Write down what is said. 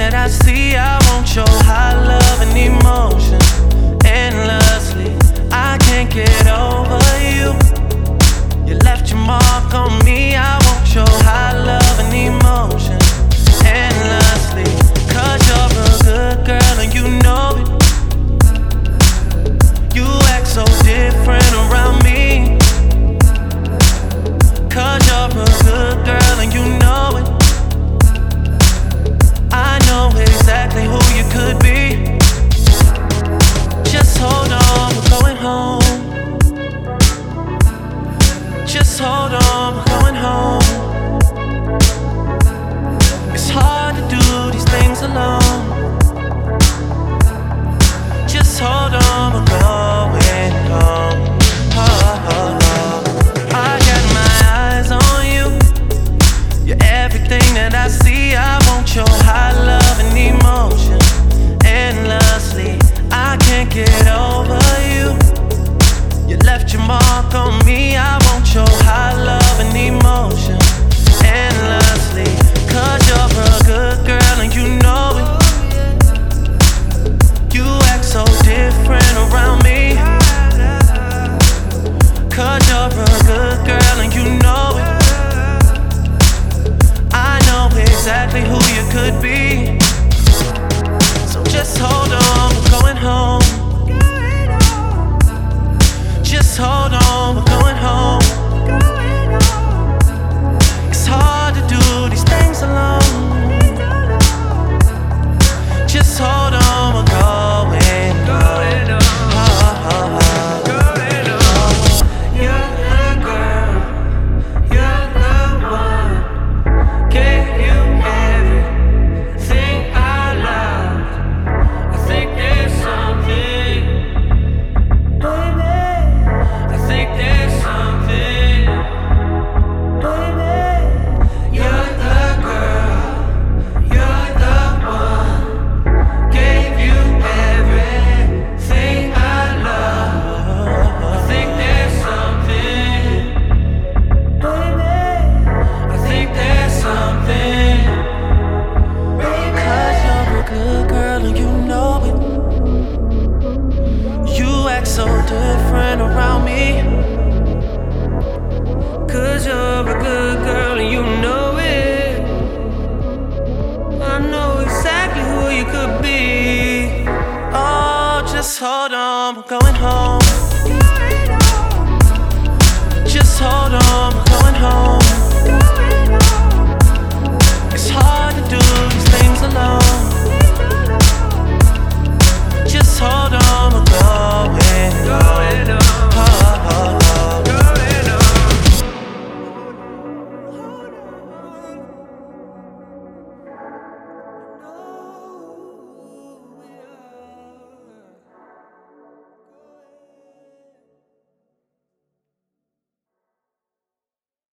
that I see, I want your high love and emotion. different around me. Cause you're a good girl and you know it. I know exactly who you could be. Oh, just hold on, I'm going home. Just hold on, I'm going home.